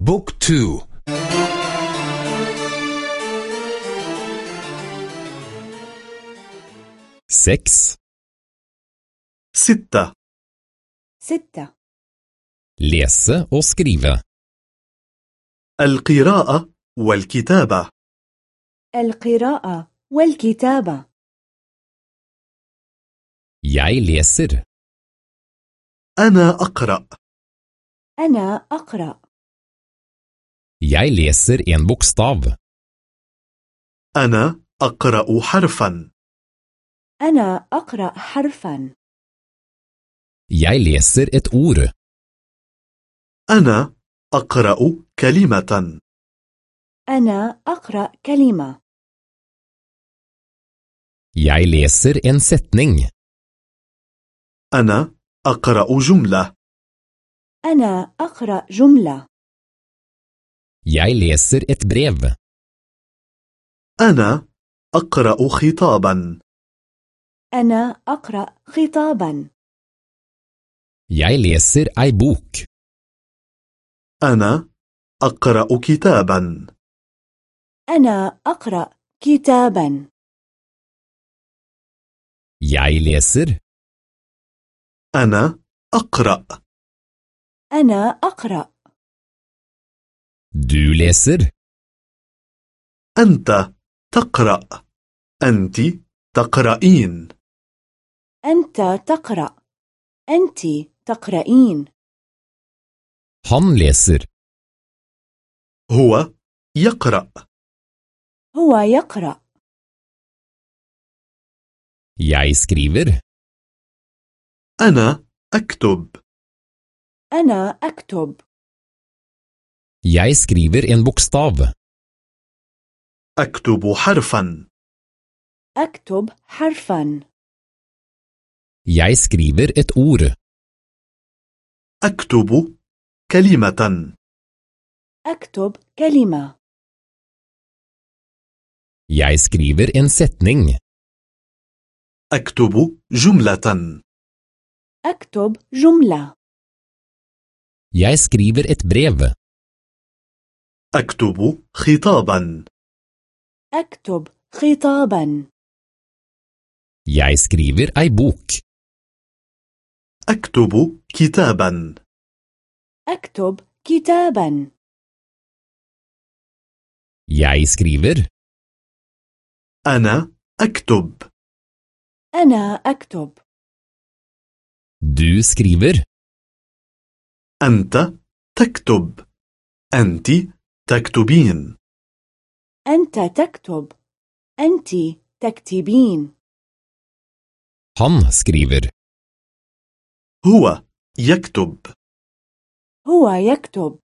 Bok to. Seks ستة. ستة. og skrive. القراءة والكتابة. القراءة والكتابة. Jeg leser. أنا أقرأ. أنا أقرأ. Jeg leser en bokstav. أنا أقرأ حرفا أنا أقرأ حرفا Jeg leser et ord. أنا أقرأ كلمة أنا أقرأ كلمة Jeg leser en setning. أنا أقرأ جملة أنا أقرأ جملة Jeg leser et brev. أنا أقرأ خطابا أنا أقرأ خطابا Jeg leser ei bok. أنا أقرأ كتابا أنا أقرأ كتابا Jeg leser. أنا أقرأ أنا أقرأ Du leser. أنت تقرأ. أنت تقرأين. أنت تقرأ. أنت تقرأين. Han leser. هو يقرأ. هو يقرأ. Jeg skriver. أنا أكتب. أنا أكتب. Jeg skriver en bokstav. أكتب حرفا أكتب حرفا Jeg skriver et ord. أكتب كلمة أكتب كلمة Jeg skriver en setning. أكتب جملة أكتب جملة Jeg skriver et brev. أكتب خطابا. أكتب خطابا. Jeg skriver ei bok. أكتب كتابا. أكتب كتابا. Jeg skriver. أنا أكتب. أنا أكتب. Du skriver. أنت تكتب. أنت تكتبين. أنت تكتب. أنت تكتبين. Han skriver. هو يكتب. هو يكتب.